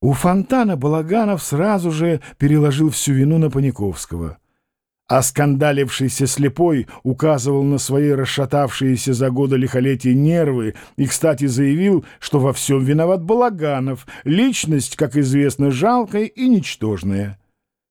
У фонтана Балаганов сразу же переложил всю вину на Паниковского. А скандалившийся слепой указывал на свои расшатавшиеся за годы лихолетия нервы и, кстати, заявил, что во всем виноват Балаганов, личность, как известно, жалкая и ничтожная.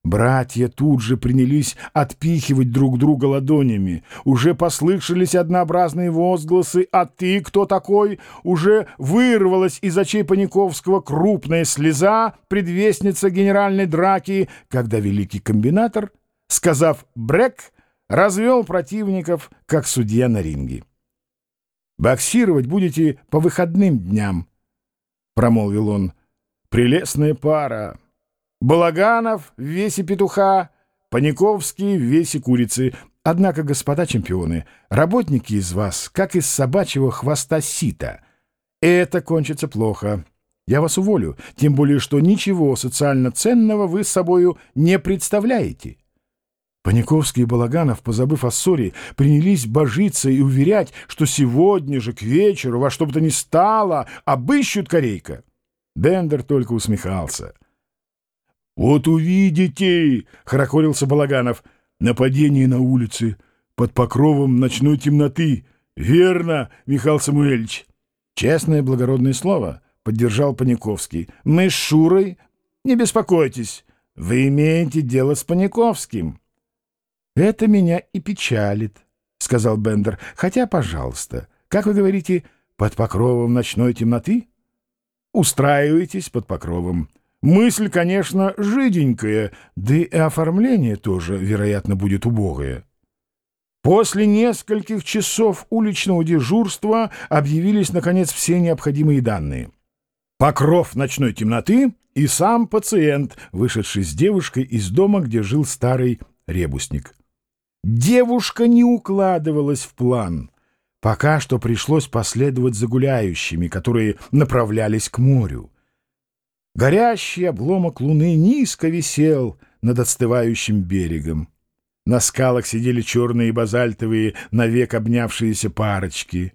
Братья тут же принялись отпихивать друг друга ладонями. Уже послышались однообразные возгласы «А ты кто такой?» Уже вырвалась из очей Паниковского крупная слеза, предвестница генеральной драки, когда великий комбинатор, сказав «брек», развел противников, как судья на ринге. «Боксировать будете по выходным дням», — промолвил он. «Прелестная пара». Балаганов в весе петуха, Паниковский в весе курицы. Однако, господа чемпионы, работники из вас, как из собачьего хвоста сита. Это кончится плохо. Я вас уволю, тем более, что ничего социально ценного вы с собою не представляете. Паниковский и Балаганов, позабыв о ссоре, принялись божиться и уверять, что сегодня же к вечеру во что бы то ни стало обыщут корейка. Бендер только усмехался. «Вот увидите!» — хорокорился Балаганов. «Нападение на улице под покровом ночной темноты. Верно, Михаил Самуэльевич?» «Честное благородное слово», — поддержал Паниковский. «Мы с Шурой... Не беспокойтесь, вы имеете дело с Паниковским». «Это меня и печалит», — сказал Бендер. «Хотя, пожалуйста, как вы говорите, под покровом ночной темноты?» «Устраивайтесь под покровом». Мысль, конечно, жиденькая, да и оформление тоже, вероятно, будет убогое. После нескольких часов уличного дежурства объявились, наконец, все необходимые данные. Покров ночной темноты и сам пациент, вышедший с девушкой из дома, где жил старый ребусник. Девушка не укладывалась в план. Пока что пришлось последовать за гуляющими, которые направлялись к морю. Горящий обломок луны низко висел над отстывающим берегом. На скалах сидели черные базальтовые, навек обнявшиеся парочки.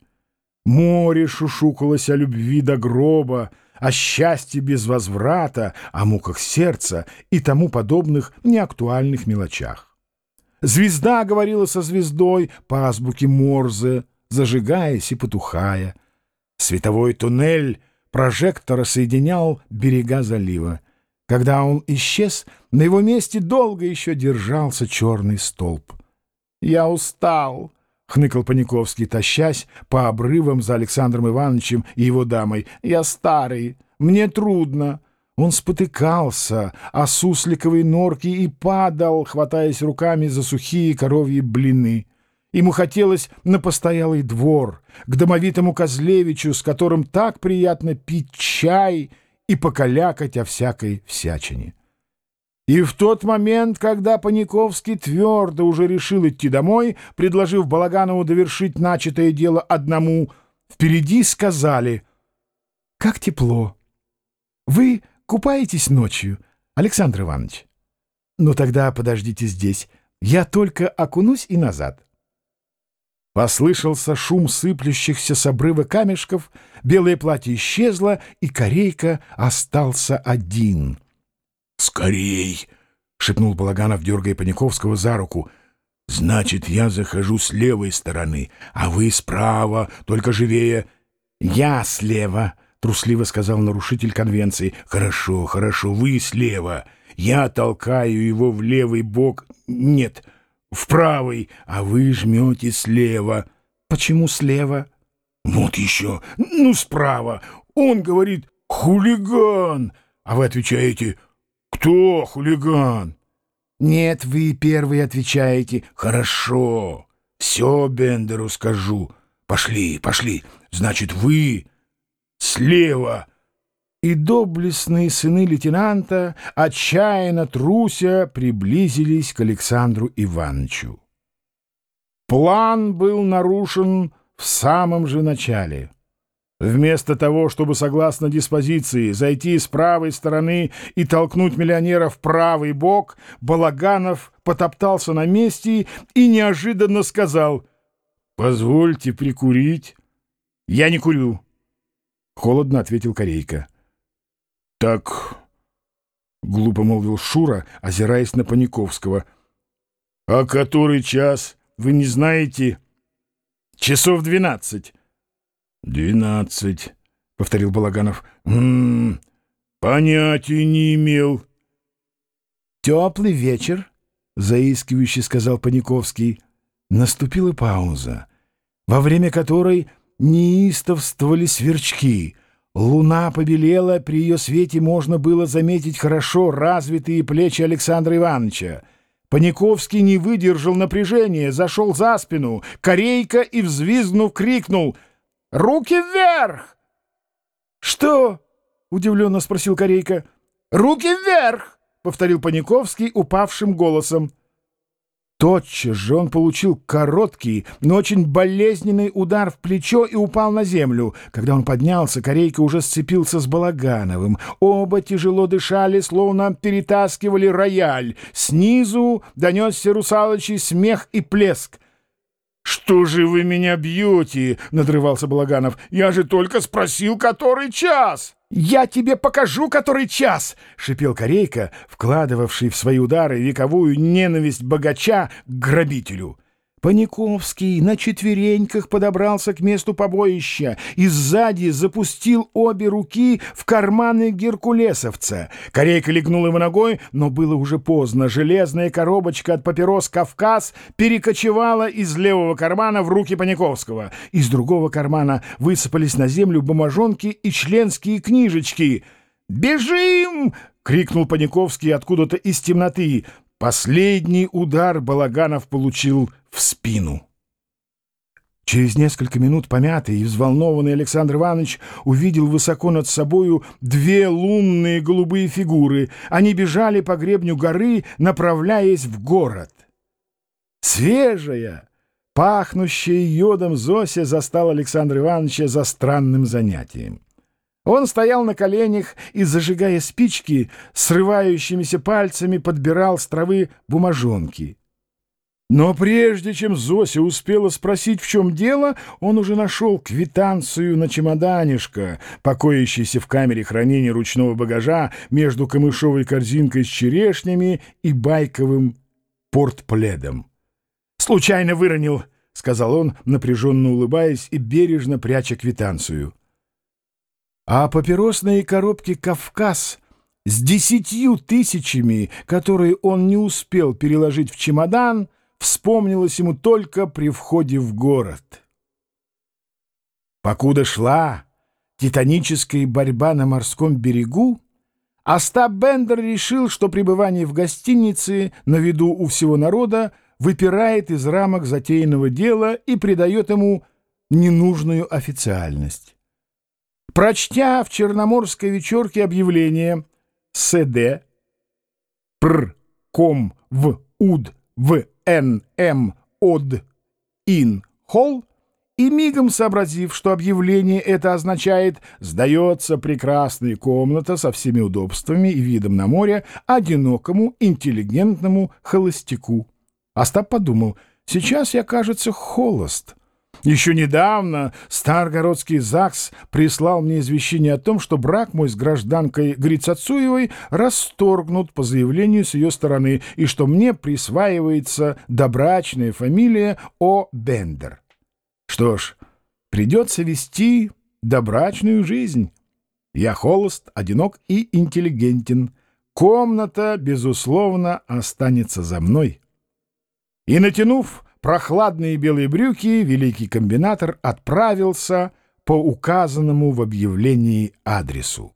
Море шушукалось о любви до гроба, о счастье без возврата, о муках сердца и тому подобных неактуальных мелочах. Звезда говорила со звездой по азбуке Морзе, зажигаясь и потухая. Световой туннель — прожектора соединял берега залива. Когда он исчез, на его месте долго еще держался черный столб. «Я устал», — хныкал Паниковский, тащась по обрывам за Александром Ивановичем и его дамой. «Я старый, мне трудно». Он спотыкался о сусликовой норке и падал, хватаясь руками за сухие коровьи блины. Ему хотелось на постоялый двор, к домовитому Козлевичу, с которым так приятно пить чай и покалякать о всякой всячине. И в тот момент, когда Паниковский твердо уже решил идти домой, предложив Балаганову довершить начатое дело одному, впереди сказали «Как тепло! Вы купаетесь ночью, Александр Иванович? Ну тогда подождите здесь, я только окунусь и назад». Послышался шум сыплющихся с обрыва камешков, белое платье исчезло, и корейка остался один. «Скорей!» — шепнул Балаганов, дергая Паниковского за руку. «Значит, я захожу с левой стороны, а вы справа, только живее». «Я слева», — трусливо сказал нарушитель конвенции. «Хорошо, хорошо, вы слева. Я толкаю его в левый бок. Нет, в правый, а вы жмете слева. Почему слева? Вот еще. Ну, справа. Он говорит «хулиган», а вы отвечаете «кто хулиган?» Нет, вы первый отвечаете «хорошо». Все Бендеру скажу. Пошли, пошли. Значит, вы слева и доблестные сыны лейтенанта, отчаянно труся, приблизились к Александру Ивановичу. План был нарушен в самом же начале. Вместо того, чтобы, согласно диспозиции, зайти с правой стороны и толкнуть миллионера в правый бок, Балаганов потоптался на месте и неожиданно сказал «Позвольте прикурить». «Я не курю», — холодно ответил Корейка. «Так глупо молвил Шура, озираясь на Паниковского. «А который час? Вы не знаете?» «Часов двенадцать». «Двенадцать», — повторил Балаганов. «М -м, понятия не имел». «Теплый вечер», — заискивающе сказал Паниковский. Наступила пауза, во время которой неистовствовали сверчки. Луна побелела, при ее свете можно было заметить хорошо развитые плечи Александра Ивановича. Паниковский не выдержал напряжения, зашел за спину, корейка и, взвизгнув, крикнул «Руки вверх!» «Что?» — удивленно спросил корейка. «Руки вверх!» — повторил Паниковский упавшим голосом. Тотчас же он получил короткий, но очень болезненный удар в плечо и упал на землю. Когда он поднялся, Корейка уже сцепился с Балагановым. Оба тяжело дышали, словно перетаскивали рояль. Снизу донесся русалочий смех и плеск. «Что же вы меня бьете?» — надрывался Балаганов. «Я же только спросил, который час!» «Я тебе покажу, который час!» — шипел Корейка, вкладывавший в свои удары вековую ненависть богача к грабителю. Паниковский на четвереньках подобрался к месту побоища и сзади запустил обе руки в карманы геркулесовца. Корейка легнул его ногой, но было уже поздно. Железная коробочка от папирос «Кавказ» перекочевала из левого кармана в руки Паниковского. Из другого кармана высыпались на землю бумажонки и членские книжечки. «Бежим!» — крикнул Паниковский откуда-то из темноты. Последний удар Балаганов получил в спину. Через несколько минут помятый и взволнованный Александр Иванович увидел высоко над собою две лунные голубые фигуры. Они бежали по гребню горы, направляясь в город. Свежая, пахнущая йодом Зося застала Александра Ивановича за странным занятием. Он стоял на коленях и, зажигая спички, срывающимися пальцами подбирал с травы бумажонки. Но прежде чем Зося успела спросить, в чем дело, он уже нашел квитанцию на чемоданишко, покоящийся в камере хранения ручного багажа между камышовой корзинкой с черешнями и байковым портпледом. «Случайно выронил», — сказал он, напряженно улыбаясь и бережно пряча квитанцию. А папиросные коробки «Кавказ» с десятью тысячами, которые он не успел переложить в чемодан, вспомнилось ему только при входе в город. Покуда шла титаническая борьба на морском берегу, Остап Бендер решил, что пребывание в гостинице на виду у всего народа выпирает из рамок затеянного дела и придает ему ненужную официальность. Прочтя в черноморской вечерке объявление «СД», «Пр», «Ком», «В», «Уд», «В», «Н», «М», «Од», «Ин», «Холл», и мигом сообразив, что объявление это означает «сдается прекрасная комната со всеми удобствами и видом на море одинокому интеллигентному холостяку». Остап подумал, сейчас я, кажется, холост. Еще недавно Старгородский ЗАГС прислал мне извещение о том, что брак мой с гражданкой Грицацуевой расторгнут по заявлению с ее стороны и что мне присваивается добрачная фамилия О. Бендер. Что ж, придется вести добрачную жизнь. Я холост, одинок и интеллигентен. Комната, безусловно, останется за мной. И, натянув прохладные белые брюки, великий комбинатор отправился по указанному в объявлении адресу.